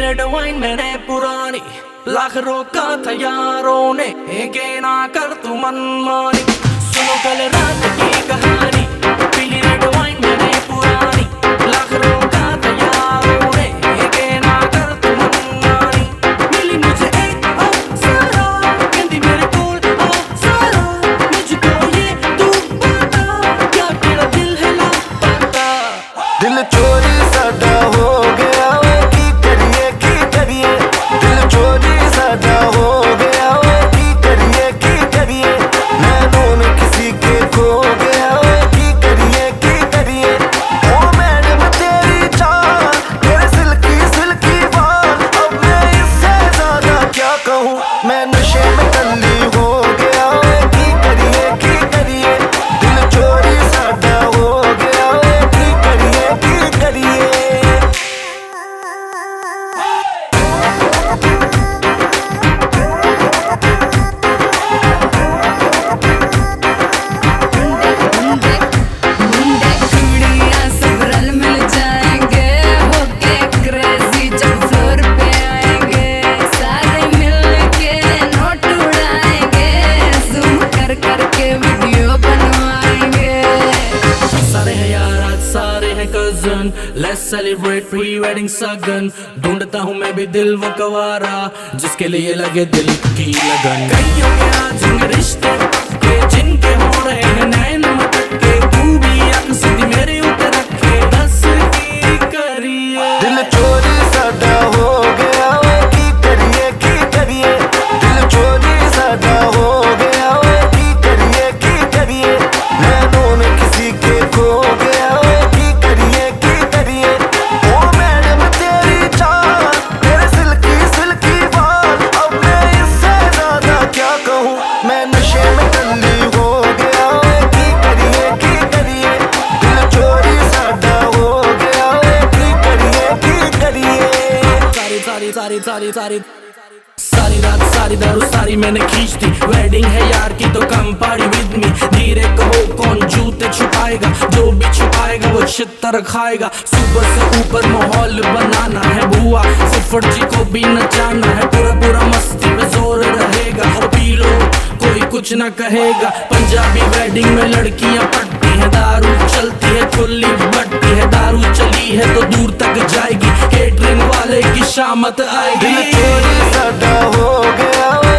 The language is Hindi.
रेड वाइन मैंने पुरानी। लाख रोका था ने के ना कर तू मनमानी। सुनो कल रात की नशे में cousin let's celebrate pre wedding सगन ढूंढता हूँ मैं भी दिल वो कवारा, जिसके लिए लगे दिल की लगन। कईयों के आज जिन रिश्ते जिनके हो रहे हैं नैन। सारी सारी सारी सारी। सारी रात, सारी दारू, सारी मैंने खींच दी वेडिंग है यार की तो कम पारी विद मी धीरे कहो कौन जूते छुपाएगा? जो भी छुपाएगा वो छितर खाएगा। सुबह से ऊपर माहौल बनाना है बुआ। फुफड़ जी को भी नचाना है, पूरा पूरा मस्ती में ज़ोर रहेगा। और पी लो, कोई कुछ ना कहेगा। पंजाबी वेडिंग में लड़कियाँ पटती है, दारू चलती है, खुली बटती है। दारू चली है तो दूर तक जाएगी। ਸ਼ਾਮਤ ਆਏਗੀ ਤੇਰੇ ਸਾਡਾ ਹੋ ਗਿਆ।